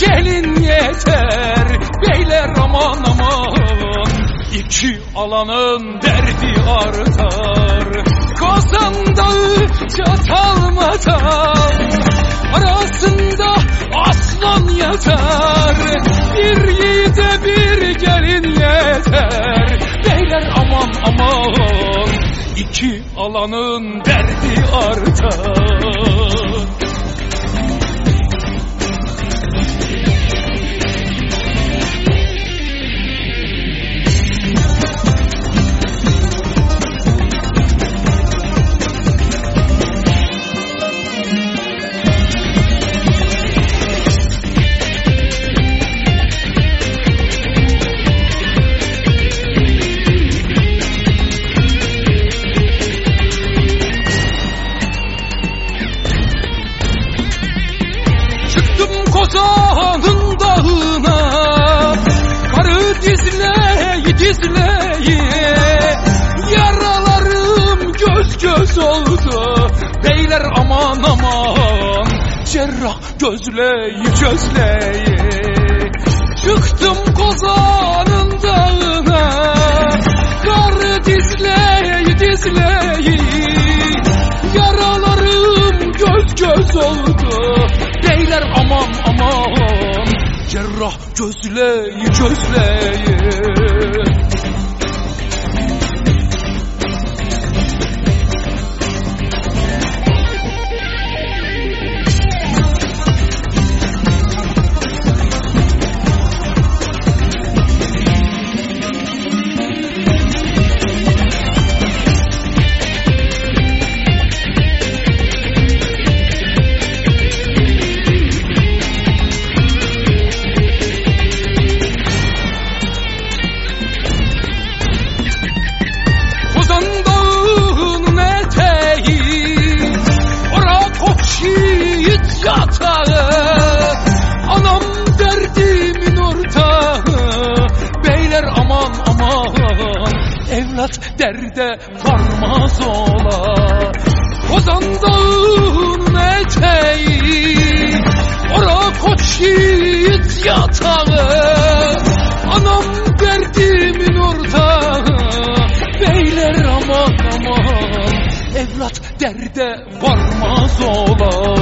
gelin yeter Beyler aman aman. İki alanın derdi artar. Kazan dağı çatalmadan Arasında aslan yatar. Bir yiğide bir gelin yeter. Beyler aman aman İki alanın derdi artar Cerrah gözleyi gözleyi Çıktım kozanın dağına Karı dizleyi dizleyi. Yaralarım göz göz oldu Beyler aman aman. Cerrah gözleyi gözleyi Evlat derde varmaz ola. Ozan dağının eteği Ora koç yiğit yatağı. Anam derdimin ortağı Beyler aman aman. Evlat derde varmaz ola